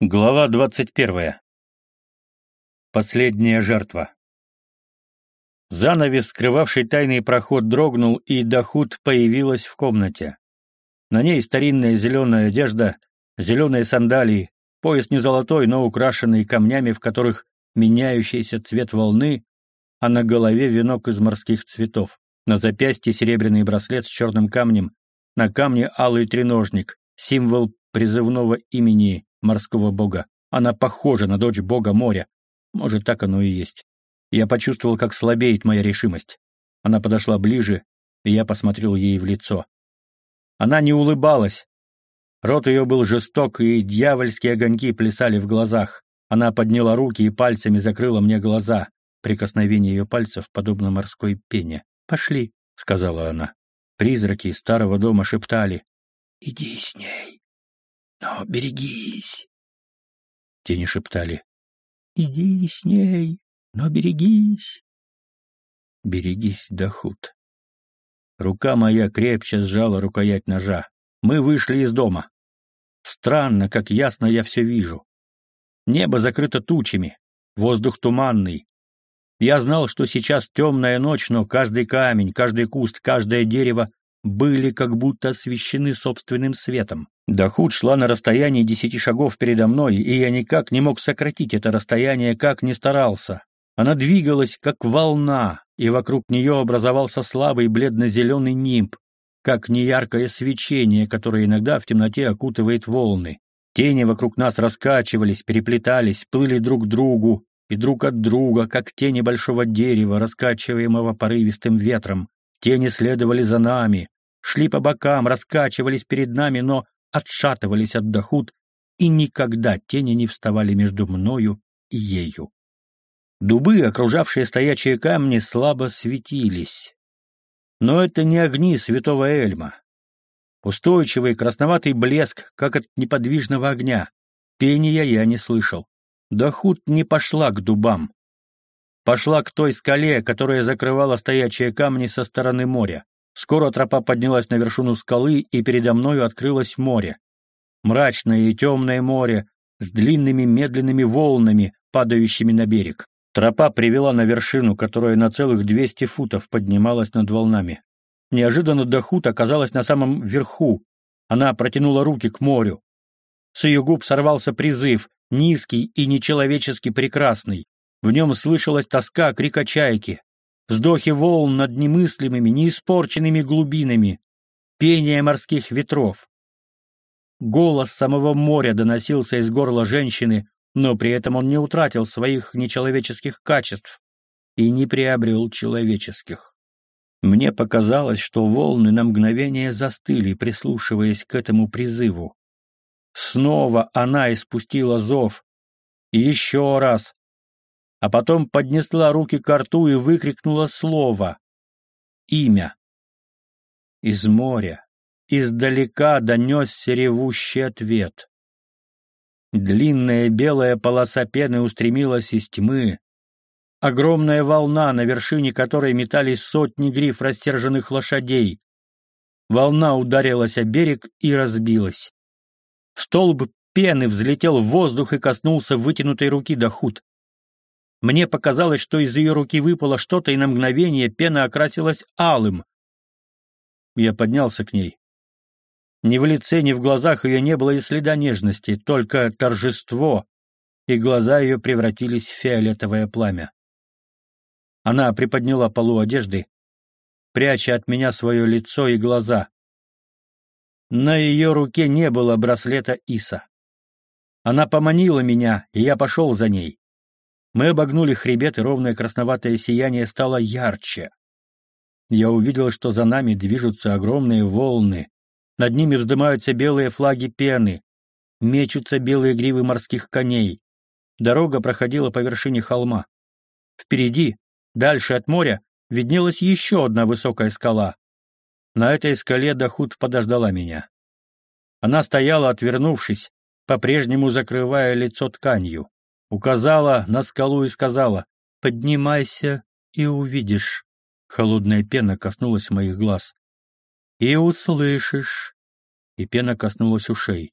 Глава двадцать первая. Последняя жертва. Занавес, скрывавший тайный проход, дрогнул, и Дахут появилась в комнате. На ней старинная зеленая одежда, зеленые сандалии, пояс не золотой, но украшенный камнями, в которых меняющийся цвет волны, а на голове венок из морских цветов. На запястье серебряный браслет с черным камнем, на камне алый треножник, символ призывного имени морского бога. Она похожа на дочь бога моря. Может, так оно и есть. Я почувствовал, как слабеет моя решимость. Она подошла ближе, и я посмотрел ей в лицо. Она не улыбалась. Рот ее был жесток, и дьявольские огоньки плясали в глазах. Она подняла руки и пальцами закрыла мне глаза. Прикосновение ее пальцев подобно морской пене. «Пошли», — сказала она. Призраки старого дома шептали. «Иди с ней». Но берегись. Тени шептали. Иди с ней, но берегись. Берегись, Дахут. Рука моя крепче сжала рукоять ножа. Мы вышли из дома. Странно, как ясно я все вижу. Небо закрыто тучами, воздух туманный. Я знал, что сейчас темная ночь, но каждый камень, каждый куст, каждое дерево были как будто освещены собственным светом. Дахут шла на расстоянии десяти шагов передо мной, и я никак не мог сократить это расстояние, как ни старался. Она двигалась, как волна, и вокруг нее образовался слабый бледно-зеленый нимб, как неяркое свечение, которое иногда в темноте окутывает волны. Тени вокруг нас раскачивались, переплетались, плыли друг к другу и друг от друга, как тени большого дерева, раскачиваемого порывистым ветром. Тени следовали за нами, шли по бокам, раскачивались перед нами, но отшатывались от дохуд, и никогда тени не вставали между мною и ею. Дубы, окружавшие стоячие камни, слабо светились. Но это не огни святого Эльма. Устойчивый красноватый блеск, как от неподвижного огня. Пения я не слышал. Дохуд не пошла к дубам. Пошла к той скале, которая закрывала стоячие камни со стороны моря. Скоро тропа поднялась на вершину скалы, и передо мною открылось море. Мрачное и темное море с длинными медленными волнами, падающими на берег. Тропа привела на вершину, которая на целых 200 футов поднималась над волнами. Неожиданно Дахут оказалась на самом верху. Она протянула руки к морю. С ее губ сорвался призыв, низкий и нечеловечески прекрасный. В нем слышалась тоска крика чайки вздохи волн над немыслимыми, неиспорченными глубинами, пение морских ветров. Голос самого моря доносился из горла женщины, но при этом он не утратил своих нечеловеческих качеств и не приобрел человеческих. Мне показалось, что волны на мгновение застыли, прислушиваясь к этому призыву. Снова она испустила зов. И еще раз, а потом поднесла руки к рту и выкрикнула слово. Имя. Из моря, издалека донесся ревущий ответ. Длинная белая полоса пены устремилась из тьмы. Огромная волна, на вершине которой метались сотни гриф рассерженных лошадей. Волна ударилась о берег и разбилась. Столб пены взлетел в воздух и коснулся вытянутой руки Дахут. Мне показалось, что из ее руки выпало что-то, и на мгновение пена окрасилась алым. Я поднялся к ней. Ни в лице, ни в глазах ее не было и следа нежности, только торжество, и глаза ее превратились в фиолетовое пламя. Она приподняла полу одежды, пряча от меня свое лицо и глаза. На ее руке не было браслета Иса. Она поманила меня, и я пошел за ней. Мы обогнули хребет, и ровное красноватое сияние стало ярче. Я увидел, что за нами движутся огромные волны. Над ними вздымаются белые флаги пены. Мечутся белые гривы морских коней. Дорога проходила по вершине холма. Впереди, дальше от моря, виднелась еще одна высокая скала. На этой скале Дахут подождала меня. Она стояла, отвернувшись, по-прежнему закрывая лицо тканью указала на скалу и сказала «Поднимайся и увидишь». Холодная пена коснулась моих глаз. «И услышишь». И пена коснулась ушей.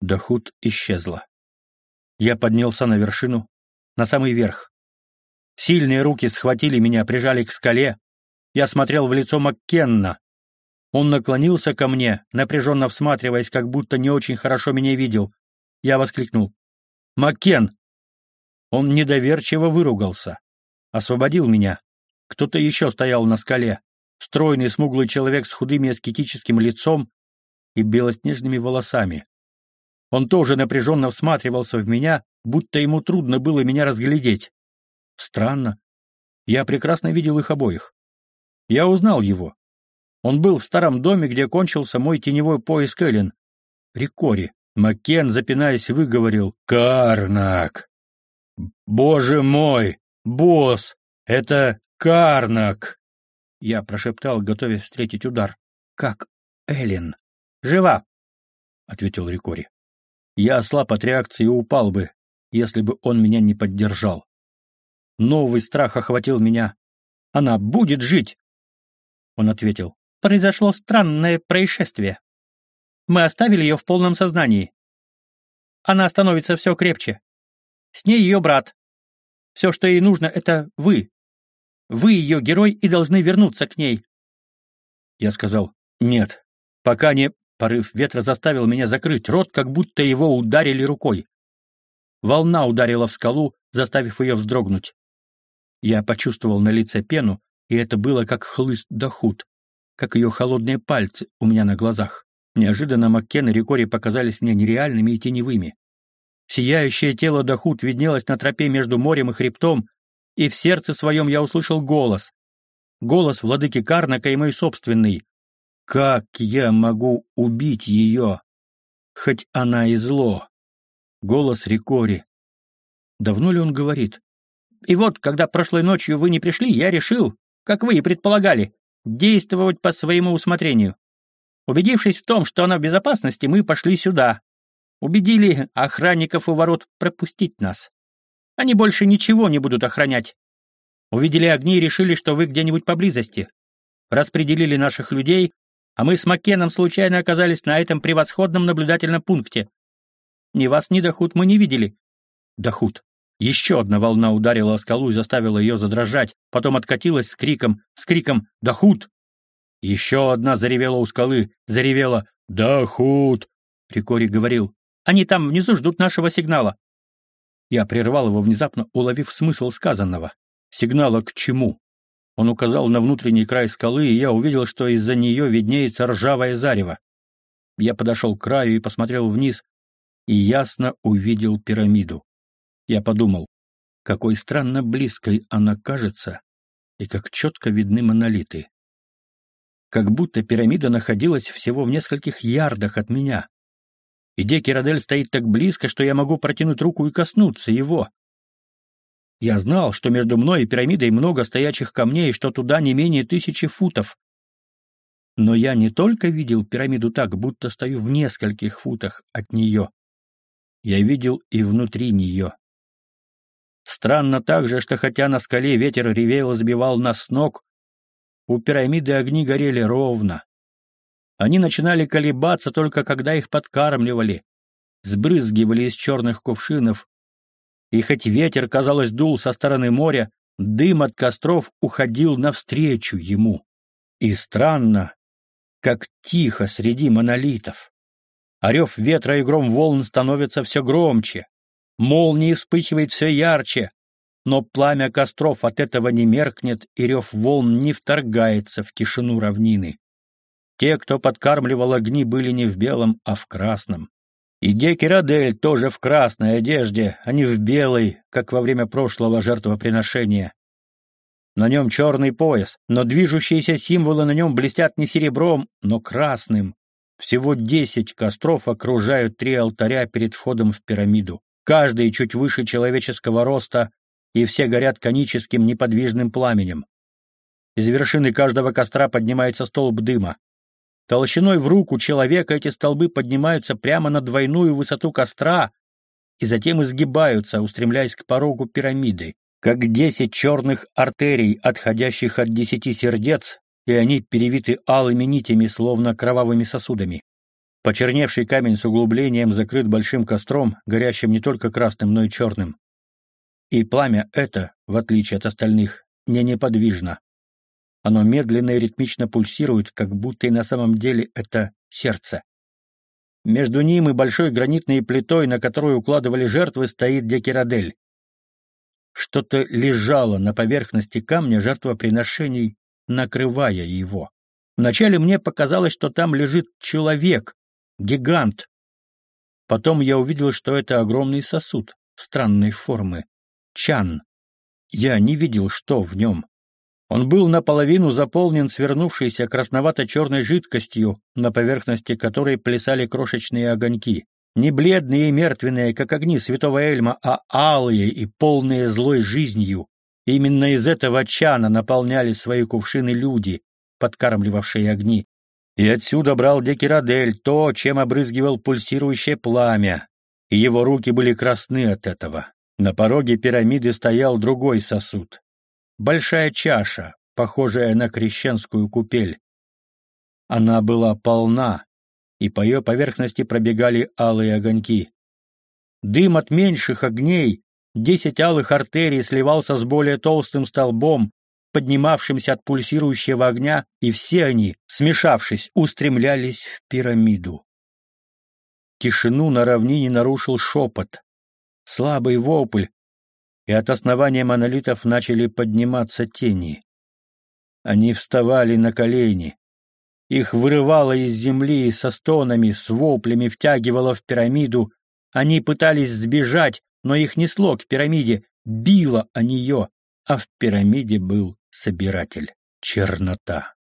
Дахут исчезла. Я поднялся на вершину, на самый верх. Сильные руки схватили меня, прижали к скале. Я смотрел в лицо Маккенна. Он наклонился ко мне, напряженно всматриваясь, как будто не очень хорошо меня видел. Я воскликнул. «Маккен!» Он недоверчиво выругался. Освободил меня. Кто-то еще стоял на скале. Стройный, смуглый человек с худым аскетическим лицом и белоснежными волосами. Он тоже напряженно всматривался в меня, будто ему трудно было меня разглядеть. Странно. Я прекрасно видел их обоих. Я узнал его. Он был в старом доме, где кончился мой теневой поиск Эллен. Рикори. Маккен, запинаясь, выговорил «Карнак!» «Боже мой! Босс! Это Карнак!» Я прошептал, готовясь встретить удар. «Как Эллен?» «Жива!» — ответил Рикори. Я ослаб от реакции и упал бы, если бы он меня не поддержал. Новый страх охватил меня. «Она будет жить!» Он ответил. «Произошло странное происшествие. Мы оставили ее в полном сознании. Она становится все крепче. С ней ее брат. Все, что ей нужно, это вы. Вы ее герой и должны вернуться к ней». Я сказал «Нет, пока не...» Порыв ветра заставил меня закрыть рот, как будто его ударили рукой. Волна ударила в скалу, заставив ее вздрогнуть. Я почувствовал на лице пену, и это было как хлыст дохут, как ее холодные пальцы у меня на глазах. Неожиданно Маккен и Рикори показались мне нереальными и теневыми. Сияющее тело Дахут виднелось на тропе между морем и хребтом, и в сердце своем я услышал голос. Голос владыки Карнака и мой собственный. Как я могу убить ее? Хоть она и зло. Голос Рикори. Давно ли он говорит? И вот, когда прошлой ночью вы не пришли, я решил, как вы и предполагали, действовать по своему усмотрению. Убедившись в том, что она в безопасности, мы пошли сюда. Убедили охранников у ворот пропустить нас. Они больше ничего не будут охранять. Увидели огни и решили, что вы где-нибудь поблизости. Распределили наших людей, а мы с Маккеном случайно оказались на этом превосходном наблюдательном пункте. Ни вас, ни Дахут мы не видели. Дахут. Еще одна волна ударила о скалу и заставила ее задрожать, потом откатилась с криком, с криком «Дахут!». Еще одна заревела у скалы, заревела «Дахут!». Рикори говорил «Они там внизу ждут нашего сигнала». Я прервал его внезапно, уловив смысл сказанного. Сигнала к чему? Он указал на внутренний край скалы, и я увидел, что из-за нее виднеется ржавое зарево. Я подошел к краю и посмотрел вниз, и ясно увидел пирамиду. Я подумал, какой странно близкой она кажется, и как четко видны монолиты. Как будто пирамида находилась всего в нескольких ярдах от меня. И Декирадель стоит так близко, что я могу протянуть руку и коснуться его. Я знал, что между мной и пирамидой много стоячих камней, что туда не менее тысячи футов. Но я не только видел пирамиду так, будто стою в нескольких футах от нее. Я видел и внутри нее. Странно также, что хотя на скале ветер ревел и сбивал нас с ног, у пирамиды огни горели ровно. Они начинали колебаться только когда их подкармливали, сбрызгивали из черных кувшинов, и хоть ветер, казалось, дул со стороны моря, дым от костров уходил навстречу ему. И странно, как тихо среди монолитов. Орев ветра и гром волн становятся все громче. Молнии вспыхивает все ярче, но пламя костров от этого не меркнет, и рев волн не вторгается в тишину равнины. Те, кто подкармливал огни, были не в белом, а в красном. И Гекерадель тоже в красной одежде, а не в белой, как во время прошлого жертвоприношения. На нем черный пояс, но движущиеся символы на нем блестят не серебром, но красным. Всего десять костров окружают три алтаря перед входом в пирамиду. Каждый чуть выше человеческого роста, и все горят коническим неподвижным пламенем. Из вершины каждого костра поднимается столб дыма. Толщиной в руку человека эти столбы поднимаются прямо на двойную высоту костра и затем изгибаются, устремляясь к порогу пирамиды, как десять черных артерий, отходящих от десяти сердец, и они перевиты алыми нитями, словно кровавыми сосудами. Почерневший камень с углублением закрыт большим костром, горящим не только красным, но и черным. И пламя это, в отличие от остальных, не неподвижно. Оно медленно и ритмично пульсирует, как будто и на самом деле это сердце. Между ним и большой гранитной плитой, на которую укладывали жертвы, стоит Декирадель. Что-то лежало на поверхности камня жертвоприношений, накрывая его. Вначале мне показалось, что там лежит человек, гигант. Потом я увидел, что это огромный сосуд странной формы. Чан. Я не видел, что в нем. Он был наполовину заполнен свернувшейся красновато-черной жидкостью, на поверхности которой плясали крошечные огоньки. Не бледные и мертвенные, как огни святого Эльма, а алые и полные злой жизнью. Именно из этого чана наполняли свои кувшины люди, подкармливавшие огни. И отсюда брал Декирадель то, чем обрызгивал пульсирующее пламя, и его руки были красны от этого. На пороге пирамиды стоял другой сосуд. Большая чаша, похожая на крещенскую купель. Она была полна, и по ее поверхности пробегали алые огоньки. Дым от меньших огней, десять алых артерий сливался с более толстым столбом, поднимавшимся от пульсирующего огня, и все они, смешавшись, устремлялись в пирамиду. Тишину на равнине нарушил шепот, слабый вопль, и от основания монолитов начали подниматься тени. Они вставали на колени. Их вырывало из земли со стонами, с воплями втягивало в пирамиду. Они пытались сбежать, но их несло к пирамиде, било о нее, а в пирамиде был собиратель. Чернота.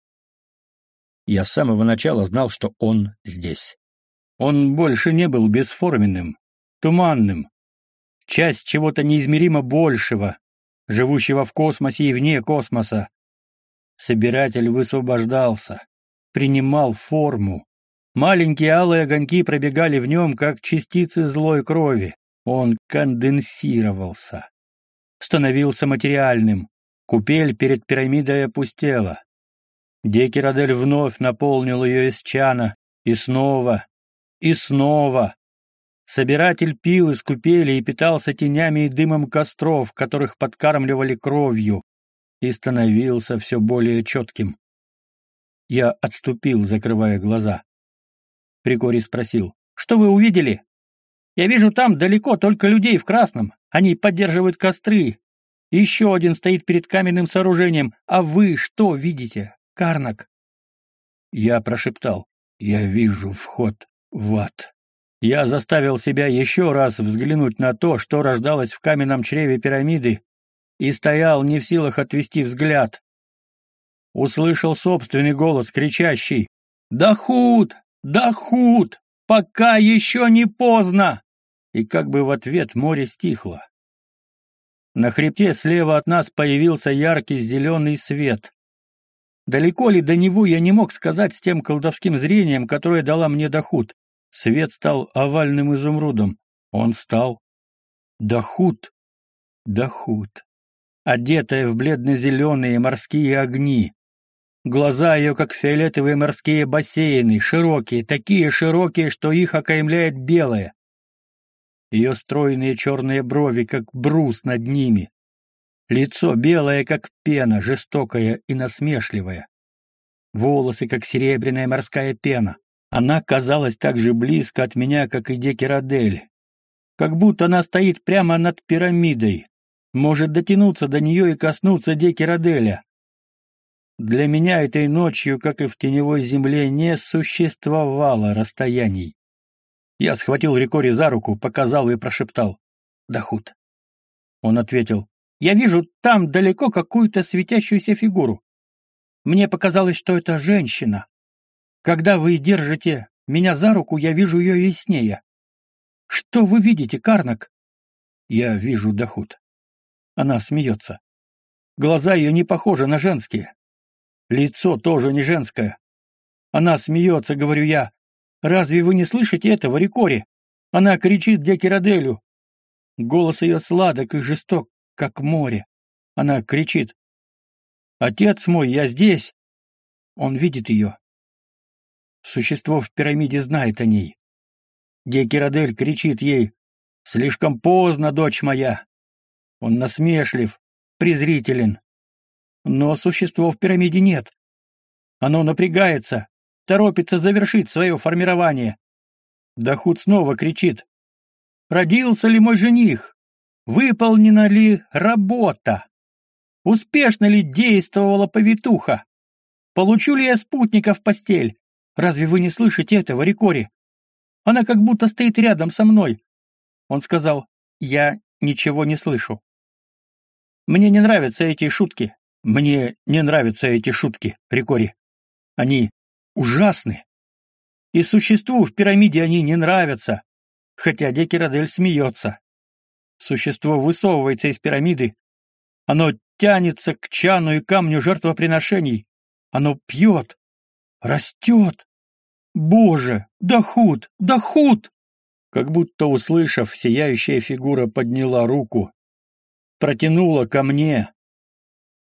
Я с самого начала знал, что он здесь. Он больше не был бесформенным, туманным, часть чего-то неизмеримо большего, живущего в космосе и вне космоса. Собиратель высвобождался, принимал форму. Маленькие алые огоньки пробегали в нем, как частицы злой крови. Он конденсировался, становился материальным. Купель перед пирамидой опустела. Декирадель вновь наполнил ее из чана, и снова, и снова. Собиратель пил из купели и питался тенями и дымом костров, которых подкармливали кровью, и становился все более четким. Я отступил, закрывая глаза. Прикори спросил, «Что вы увидели?» «Я вижу там далеко только людей в красном. Они поддерживают костры. Еще один стоит перед каменным сооружением. А вы что видите, Карнак?» Я прошептал, «Я вижу вход в ад». Я заставил себя еще раз взглянуть на то, что рождалось в каменном чреве пирамиды, и стоял не в силах отвести взгляд. Услышал собственный голос, кричащий «Дахут! Дахут! Пока еще не поздно!» И как бы в ответ море стихло. На хребте слева от нас появился яркий зеленый свет. Далеко ли до него я не мог сказать с тем колдовским зрением, которое дала мне Дахут. Свет стал овальным изумрудом. Он стал Дахут. Дахут. Одетая в бледно-зеленые морские огни. Глаза ее, как фиолетовые морские бассейны, широкие, такие широкие, что их окаймляет белое. Ее стройные черные брови, как брус над ними. Лицо белое, как пена, жестокое и насмешливое. Волосы, как серебряная морская пена. Она казалась так же близко от меня, как и Декерадель. Как будто она стоит прямо над пирамидой. Может дотянуться до нее и коснуться Декераделя. Для меня этой ночью, как и в теневой земле, не существовало расстояний. Я схватил Рикори за руку, показал и прошептал. «Дахут». Он ответил. «Я вижу там далеко какую-то светящуюся фигуру. Мне показалось, что это женщина. Когда вы держите меня за руку, я вижу ее яснее. Что вы видите, Карнак? Я вижу Дахут. Она смеется. Глаза ее не похожи на женские. Лицо тоже не женское. Она смеется, говорю я. Разве вы не слышите этого, Рикори? Она кричит Декираделю. Голос ее сладок и жесток, как море. Она кричит. «Отец мой, я здесь!» Он видит ее. Существо в пирамиде знает о ней. Гекерадель кричит ей «Слишком поздно, дочь моя!» Он насмешлив, презрителен. Но существо в пирамиде нет. Оно напрягается, торопится завершить свое формирование. Дахут снова кричит. «Родился ли мой жених? Выполнена ли работа? Успешно ли действовала повитуха? Получу ли я спутника в постель? Разве вы не слышите этого, Рикори? Она как будто стоит рядом со мной. Он сказал, я ничего не слышу. Мне не нравятся эти шутки. Мне не нравятся эти шутки, Рикори. Они ужасны. И существу в пирамиде они не нравятся, хотя Декерадель смеется. Существо высовывается из пирамиды. Оно тянется к чану и камню жертвоприношений. Оно пьет, растет. Боже, да худ, да худ! Как будто услышав, сияющая фигура подняла руку, протянула ко мне.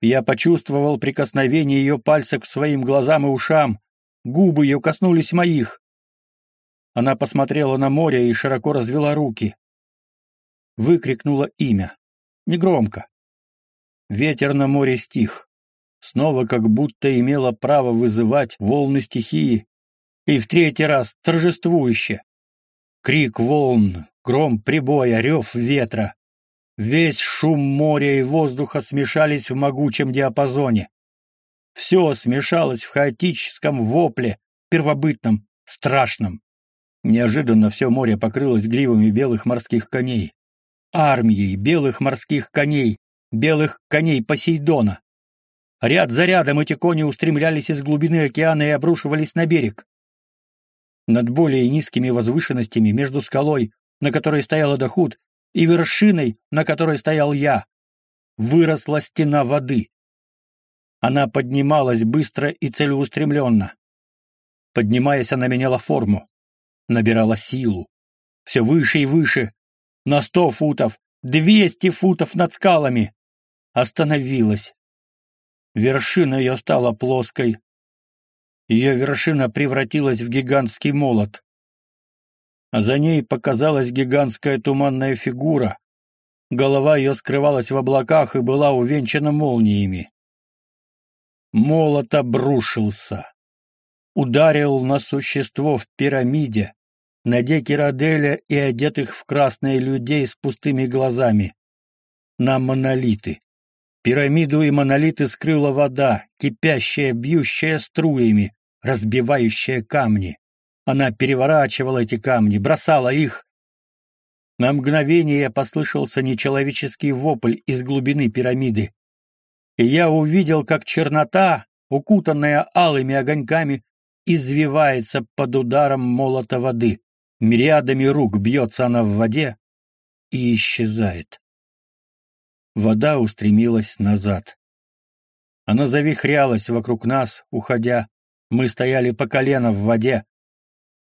Я почувствовал прикосновение ее пальца к своим глазам и ушам, губы ее коснулись моих. Она посмотрела на море и широко развела руки. Выкрикнула имя. Негромко. Ветер на море стих. Снова как будто имела право вызывать волны стихии. И в третий раз торжествующе. Крик волн, гром прибоя, рев ветра. Весь шум моря и воздуха смешались в могучем диапазоне. Все смешалось в хаотическом вопле, первобытном, страшном. Неожиданно все море покрылось гривами белых морских коней. Армией белых морских коней, белых коней Посейдона. Ряд за рядом эти кони устремлялись из глубины океана и обрушивались на берег. Над более низкими возвышенностями между скалой, на которой стоял Дахут, и вершиной, на которой стоял я, выросла стена воды. Она поднималась быстро и целеустремленно. Поднимаясь, она меняла форму, набирала силу. Все выше и выше, на сто футов, двести футов над скалами остановилась. Вершина ее стала плоской. Ее вершина превратилась в гигантский молот. А за ней показалась гигантская туманная фигура. Голова ее скрывалась в облаках и была увенчана молниями. Молот обрушился. Ударил на существо в пирамиде, на деки Раделя и одетых в красные людей с пустыми глазами. На монолиты. Пирамиду и монолиты скрыла вода, кипящая, бьющая струями, разбивающая камни. Она переворачивала эти камни, бросала их. На мгновение послышался нечеловеческий вопль из глубины пирамиды. И я увидел, как чернота, укутанная алыми огоньками, извивается под ударом молота воды. Мириадами рук бьется она в воде и исчезает. Вода устремилась назад. Она завихрялась вокруг нас, уходя. Мы стояли по колено в воде.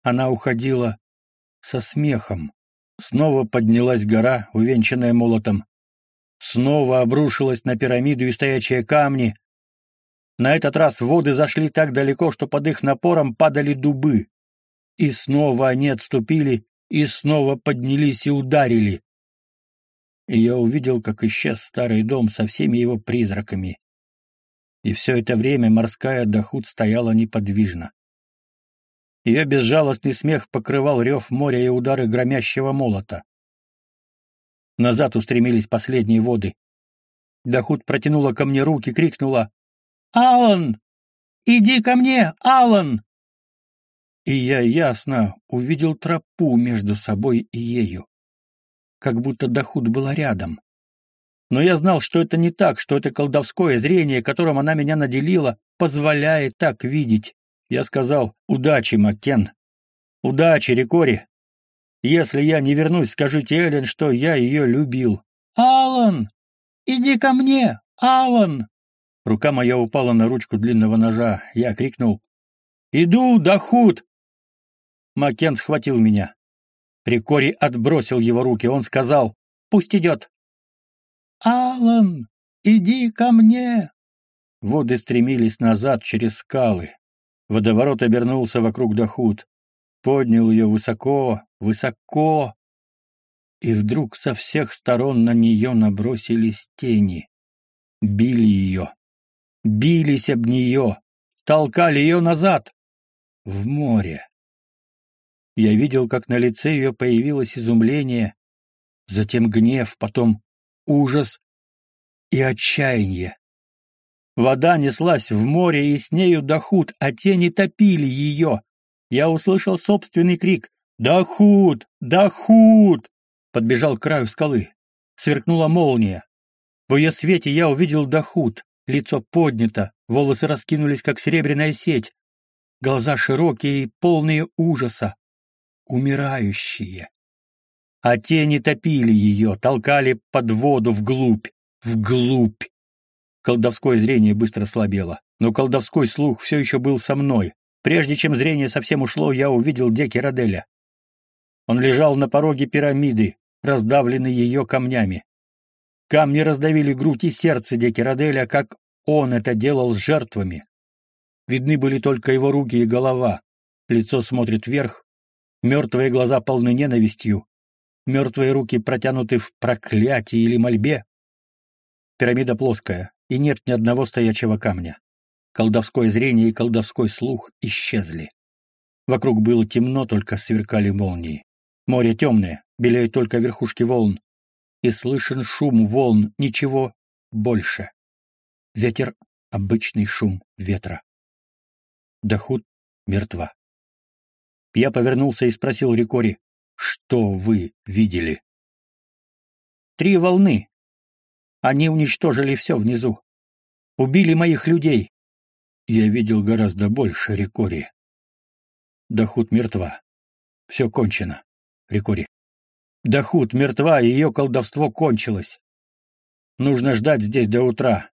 Она уходила со смехом. Снова поднялась гора, увенчанная молотом. Снова обрушилась на пирамиду и стоячие камни. На этот раз воды зашли так далеко, что под их напором падали дубы. И снова они отступили, и снова поднялись и ударили и я увидел, как исчез старый дом со всеми его призраками. И все это время морская дохут стояла неподвижно. Ее безжалостный смех покрывал рев моря и удары громящего молота. Назад устремились последние воды. Дахут протянула ко мне руки, крикнула «Алан! Иди ко мне, Алан!» И я ясно увидел тропу между собой и ею как будто Дахут была рядом. Но я знал, что это не так, что это колдовское зрение, которым она меня наделила, позволяет так видеть. Я сказал «Удачи, Маккен! Удачи, Рикори! Если я не вернусь, скажите Эллен, что я ее любил». «Алан! Иди ко мне, Алан!» Рука моя упала на ручку длинного ножа. Я крикнул «Иду, Дахут!» Маккен схватил меня. Рикори отбросил его руки. Он сказал, «Пусть идет». «Алан, иди ко мне!» Воды стремились назад через скалы. Водоворот обернулся вокруг Дахут, поднял ее высоко, высоко, и вдруг со всех сторон на нее набросились тени. Били ее, бились об нее, толкали ее назад, в море. Я видел, как на лице ее появилось изумление, затем гнев, потом ужас и отчаяние. Вода неслась в море, и с нею дохуд, а тени топили ее. Я услышал собственный крик «Дохуд! Дохуд!» Подбежал к краю скалы. Сверкнула молния. В ее свете я увидел дохуд. Лицо поднято, волосы раскинулись, как серебряная сеть. Глаза широкие и полные ужаса. Умирающие. А тени топили ее, толкали под воду вглубь, вглубь. Колдовское зрение быстро слабело, но колдовской слух все еще был со мной. Прежде чем зрение совсем ушло, я увидел Деки Роделя. Он лежал на пороге пирамиды, раздавленный ее камнями. Камни раздавили грудь и сердце Деки Роделя, как он это делал с жертвами. Видны были только его руки и голова. Лицо смотрит вверх, мертвые глаза полны ненавистью, мертвые руки протянуты в проклятии или мольбе. Пирамида плоская, и нет ни одного стоячего камня. Колдовское зрение и колдовской слух исчезли. Вокруг было темно, только сверкали молнии. Море темное, белеют только верхушки волн. И слышен шум волн, ничего больше. Ветер — обычный шум ветра. Дахут мертва. Я повернулся и спросил Рикори, что вы видели? Три волны. Они уничтожили все внизу. Убили моих людей. Я видел гораздо больше Рикори. Дахут мертва. Все кончено, Рикори. Дахут мертва, и ее колдовство кончилось. Нужно ждать здесь до утра.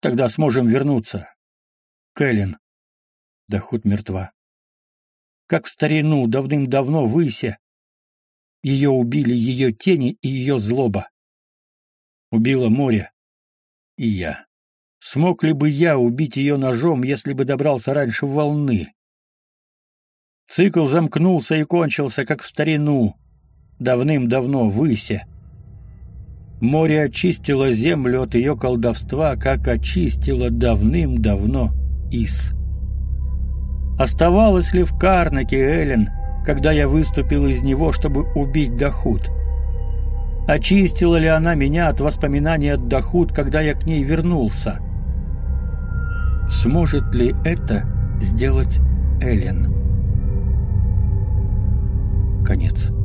Тогда сможем вернуться. Кэлен. Дахут мертва. Как в старину, давным-давно в Исе. Ее убили ее тени и ее злоба. Убило море. И я. Смог ли бы я убить ее ножом, если бы добрался раньше волны? Цикл замкнулся и кончился, как в старину, давным-давно в Исе. Море очистило землю от ее колдовства, как очистило давным-давно Ис. Оставалось ли в Карнаке Эллен, когда я выступил из него, чтобы убить Дахут? Очистила ли она меня от воспоминаний от Дахут, когда я к ней вернулся? Сможет ли это сделать Эллен? Конец.